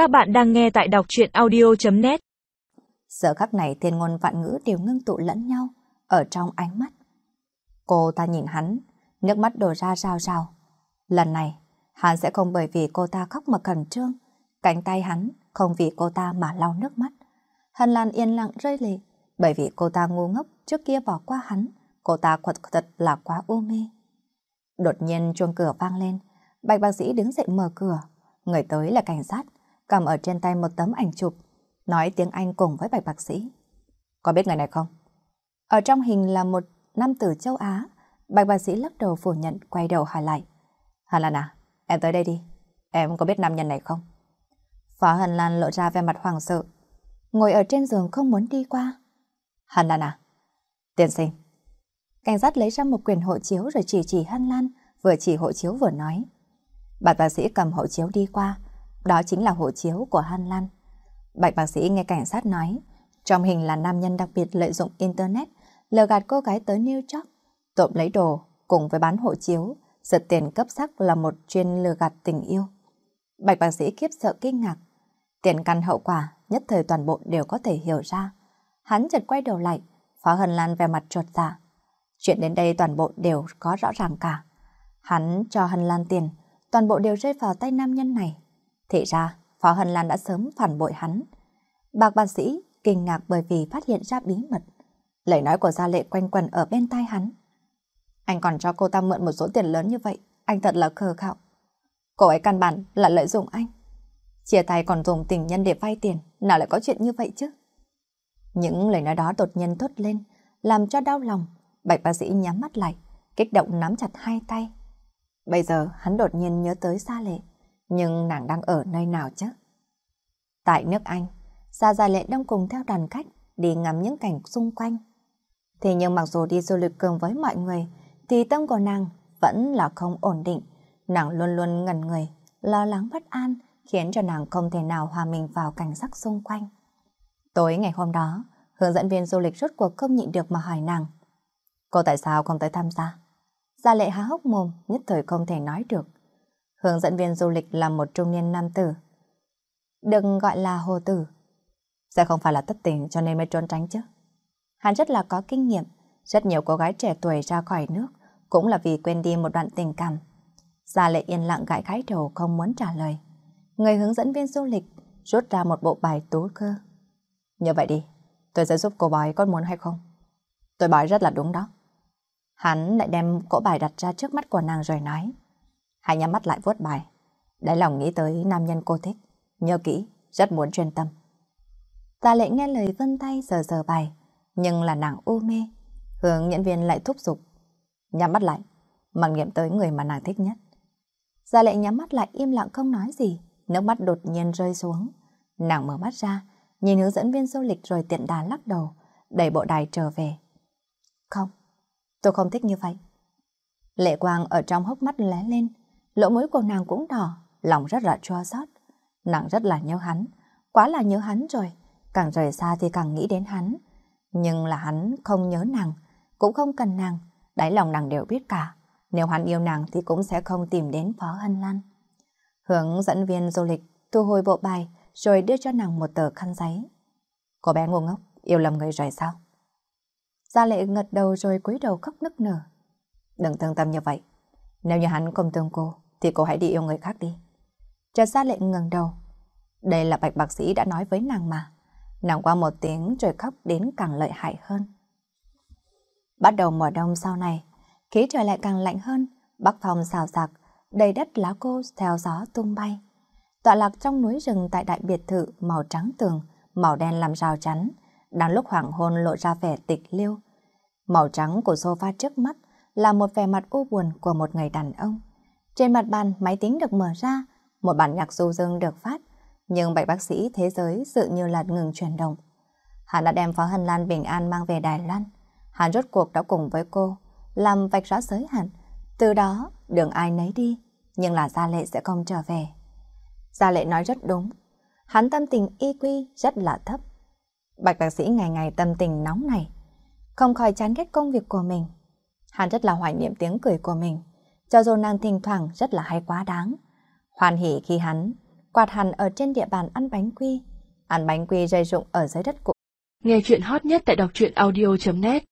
Các bạn đang nghe tại đọc truyện audio.net Giờ khắc này thiên ngôn vạn ngữ đều ngưng tụ lẫn nhau ở trong ánh mắt. Cô ta nhìn hắn, nước mắt đổ ra rào rào. Lần này, hắn sẽ không bởi vì cô ta khóc mà khẩn trương. Cánh tay hắn không vì cô ta mà lau nước mắt. Hân Lan yên lặng rơi lệ, bởi vì cô ta ngu ngốc trước kia bỏ qua hắn. Cô ta quật thật là quá u mê. Đột nhiên chuông cửa vang lên, bạch bác sĩ đứng dậy mở cửa. Người tới là cảnh sát, cầm ở trên tay một tấm ảnh chụp, nói tiếng Anh cùng với bạch bác sĩ. Có biết người này không? Ở trong hình là một nam tử châu Á, bạch bác sĩ lắc đầu phủ nhận, quay đầu hỏi lại. Hà Lan à, em tới đây đi. Em có biết nam nhân này không? Phó Hân Lan lộ ra vẻ mặt hoàng sợ, ngồi ở trên giường không muốn đi qua. Hân Lan à? Tiên sinh. Cảnh sát lấy ra một quyển hộ chiếu rồi chỉ chỉ Hân Lan, vừa chỉ hộ chiếu vừa nói. Bạch bác sĩ cầm hộ chiếu đi qua, đó chính là hộ chiếu của Hân Lan. Bạch bác sĩ nghe cảnh sát nói, trong hình là nam nhân đặc biệt lợi dụng Internet, lừa gạt cô gái tới New York, trộm lấy đồ cùng với bán hộ chiếu, giật tiền cấp sắc là một chuyên lừa gạt tình yêu. Bạch bác sĩ khiếp sợ kinh ngạc. Tiền căn hậu quả nhất thời toàn bộ đều có thể hiểu ra. Hắn chợt quay đầu lại, Phó Hân Lan về mặt trột dạ. Chuyện đến đây toàn bộ đều có rõ ràng cả. Hắn cho Hân Lan tiền, toàn bộ đều rơi vào tay nam nhân này. Thì ra, Phó Hân Lan đã sớm phản bội hắn. Bạc bác sĩ kinh ngạc bởi vì phát hiện ra bí mật. Lời nói của Gia Lệ quanh quẩn ở bên tai hắn. Anh còn cho cô ta mượn một số tiền lớn như vậy, anh thật là khờ khạo. Cô ấy căn bản là lợi dụng anh. Chia tay còn dùng tình nhân để vay tiền, nào lại có chuyện như vậy chứ? Những lời nói đó đột nhiên thốt lên, làm cho đau lòng. Bạch bác sĩ nhắm mắt lại, kích động nắm chặt hai tay. Bây giờ hắn đột nhiên nhớ tới Sa Lệ, nhưng nàng đang ở nơi nào chứ? Tại nước Anh, Gia Gia Lệ đang cùng theo đoàn khách đi ngắm những cảnh xung quanh. Thế nhưng mặc dù đi du lịch cùng với mọi người, thì tâm của nàng vẫn là không ổn định. Nàng luôn luôn ngần người, lo lắng bất an, khiến cho nàng không thể nào hòa mình vào cảnh sắc xung quanh. Tối ngày hôm đó, hướng dẫn viên du lịch rốt cuộc không nhịn được mà hỏi nàng. Cô tại sao không tới tham gia? Gia lệ há hốc mồm, nhất thời không thể nói được. Hướng dẫn viên du lịch là một trung niên nam tử. Đừng gọi là hồ tử. Sẽ không phải là tất tình cho nên mới trốn tránh chứ. Hắn rất là có kinh nghiệm, rất nhiều cô gái trẻ tuổi ra khỏi nước cũng là vì quên đi một đoạn tình cảm. Gia lệ yên lặng gãi khái đầu không muốn trả lời. Người hướng dẫn viên du lịch rút ra một bộ bài tú cơ. Như vậy đi, tôi sẽ giúp cô bói có muốn hay không? Tôi bói rất là đúng đó. Hắn lại đem cỗ bài đặt ra trước mắt của nàng rồi nói. Hãy nhắm mắt lại vuốt bài. Đáy lòng nghĩ tới nam nhân cô thích. Nhớ kỹ, rất muốn chuyên tâm. Ta lệ nghe lời vân tay sờ sờ bài, nhưng là nàng u mê. Hướng diễn viên lại thúc giục. Nhắm mắt lại, mặc niệm tới người mà nàng thích nhất. Gia lệ nhắm mắt lại im lặng không nói gì, nước mắt đột nhiên rơi xuống. Nàng mở mắt ra, nhìn hướng dẫn viên du lịch rồi tiện đà lắc đầu, đẩy bộ đài trở về. Không, tôi không thích như vậy. Lệ quang ở trong hốc mắt lé lên, lỗ mũi của nàng cũng đỏ, lòng rất là chua xót. Nàng rất là nhớ hắn, quá là nhớ hắn rồi, càng rời xa thì càng nghĩ đến hắn. Nhưng là hắn không nhớ nàng, cũng không cần nàng, đáy lòng nàng đều biết cả. Nếu hắn yêu nàng thì cũng sẽ không tìm đến Phó Hân Lan. Hướng dẫn viên du lịch thu hồi bộ bài rồi đưa cho nàng một tờ khăn giấy. Cô bé ngu ngốc, yêu lầm người rồi sao? Gia lệ ngật đầu rồi cúi đầu khóc nức nở. Đừng thương tâm như vậy. Nếu như hắn không thương cô, thì cô hãy đi yêu người khác đi. Trần Gia lệ ngẩng đầu. Đây là bạch bác sĩ đã nói với nàng mà. Nàng qua một tiếng rồi khóc đến càng lợi hại hơn. Bắt đầu mùa đông sau này, khí trời lại càng lạnh hơn, bắc phòng xào xạc, đầy đất lá cô theo gió tung bay. Tọa lạc trong núi rừng tại đại biệt thự màu trắng tường, màu đen làm rào chắn, đang lúc hoàng hôn lộ ra vẻ tịch liêu. Màu trắng của sofa trước mắt là một vẻ mặt u buồn của một người đàn ông. Trên mặt bàn máy tính được mở ra, một bản nhạc du dương được phát, nhưng bạch bác sĩ thế giới sự như là ngừng chuyển động. Hắn đã đem Phó Hân Lan bình an mang về Đài Loan. Hắn rốt cuộc đã cùng với cô, làm vạch rõ giới hạn. Từ đó, đường ai nấy đi, nhưng là Gia Lệ sẽ không trở về. Gia Lệ nói rất đúng. Hắn tâm tình y quy rất là thấp. Bạch bác sĩ ngày ngày tâm tình nóng này, không khỏi chán ghét công việc của mình. Hắn rất là hoài niệm tiếng cười của mình, cho dù nàng thỉnh thoảng rất là hay quá đáng. Hoàn hỉ khi hắn quạt hẳn ở trên địa bàn ăn bánh quy. Ăn bánh quy rơi rụng ở dưới đất cũ. Nghe chuyện hot nhất tại đọc truyện audio.net